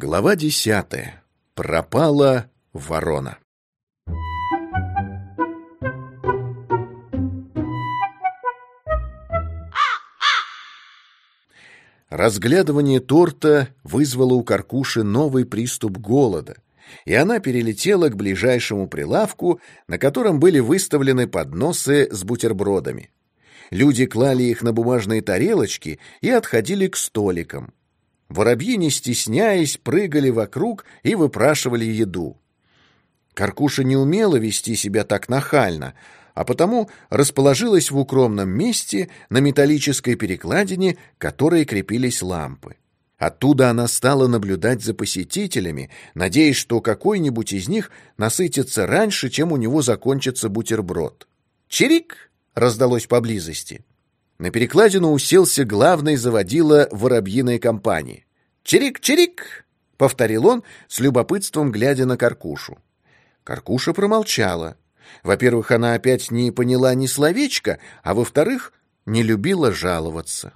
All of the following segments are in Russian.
Глава десятая. Пропала ворона. Разглядывание торта вызвало у Каркуши новый приступ голода, и она перелетела к ближайшему прилавку, на котором были выставлены подносы с бутербродами. Люди клали их на бумажные тарелочки и отходили к столикам. Воробьи, не стесняясь, прыгали вокруг и выпрашивали еду. Каркуша не умела вести себя так нахально, а потому расположилась в укромном месте на металлической перекладине, к которой крепились лампы. Оттуда она стала наблюдать за посетителями, надеясь, что какой-нибудь из них насытится раньше, чем у него закончится бутерброд. «Чирик!» — раздалось поблизости. На перекладину уселся главный заводила воробьиной компании. «Чирик-чирик!» — повторил он, с любопытством глядя на Каркушу. Каркуша промолчала. Во-первых, она опять не поняла ни словечка, а во-вторых, не любила жаловаться.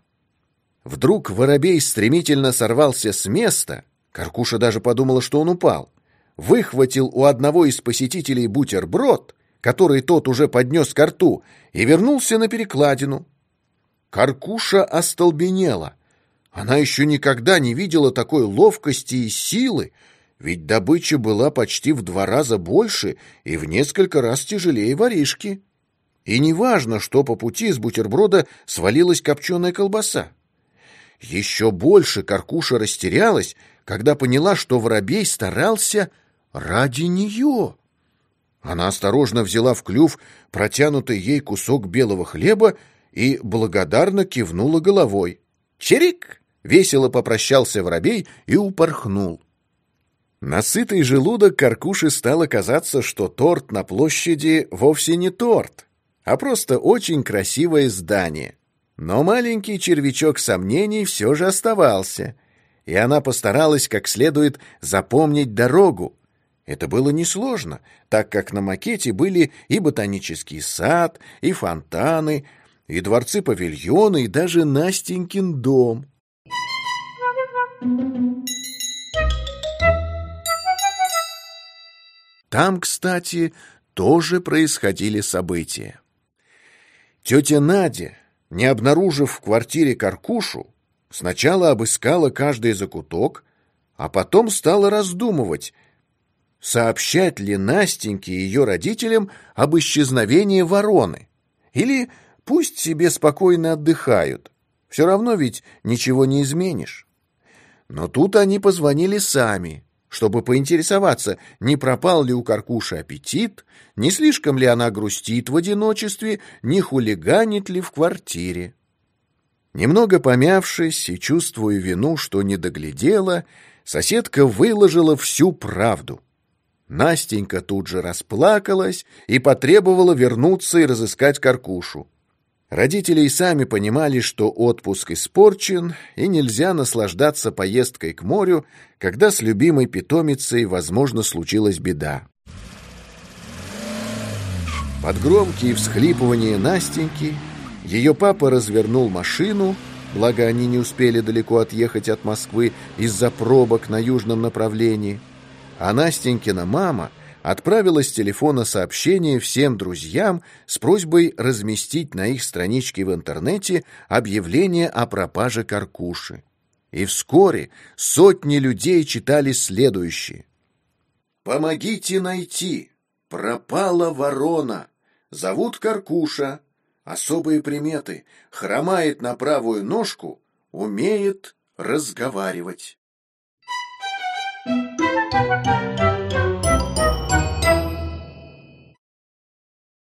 Вдруг воробей стремительно сорвался с места, Каркуша даже подумала, что он упал, выхватил у одного из посетителей бутерброд, который тот уже поднес ко рту, и вернулся на перекладину. Каркуша остолбенела. Она еще никогда не видела такой ловкости и силы, ведь добыча была почти в два раза больше и в несколько раз тяжелее воришки. И неважно, что по пути с бутерброда свалилась копченая колбаса. Еще больше Каркуша растерялась, когда поняла, что воробей старался ради нее. Она осторожно взяла в клюв протянутый ей кусок белого хлеба и благодарно кивнула головой. «Чирик!» — весело попрощался воробей и упорхнул. Насытый желудок Каркуши стало казаться, что торт на площади вовсе не торт, а просто очень красивое здание. Но маленький червячок сомнений все же оставался, и она постаралась как следует запомнить дорогу. Это было несложно, так как на макете были и ботанический сад, и фонтаны, и дворцы-павильоны, и даже Настенькин дом. Там, кстати, тоже происходили события. Тетя Надя, не обнаружив в квартире Каркушу, сначала обыскала каждый закуток, а потом стала раздумывать, сообщать ли Настеньке и ее родителям об исчезновении вороны или Пусть себе спокойно отдыхают. Все равно ведь ничего не изменишь. Но тут они позвонили сами, чтобы поинтересоваться, не пропал ли у Каркуши аппетит, не слишком ли она грустит в одиночестве, не хулиганит ли в квартире. Немного помявшись и чувствуя вину, что не доглядела, соседка выложила всю правду. Настенька тут же расплакалась и потребовала вернуться и разыскать Каркушу. Родители и сами понимали, что отпуск испорчен, и нельзя наслаждаться поездкой к морю, когда с любимой питомицей, возможно, случилась беда. Под громкие всхлипывания Настеньки ее папа развернул машину, благо они не успели далеко отъехать от Москвы из-за пробок на южном направлении, а Настенькина мама — отправила с телефона сообщение всем друзьям с просьбой разместить на их страничке в интернете объявление о пропаже Каркуши. И вскоре сотни людей читали следующее. «Помогите найти! Пропала ворона! Зовут Каркуша. Особые приметы. Хромает на правую ножку, умеет разговаривать». Thank you.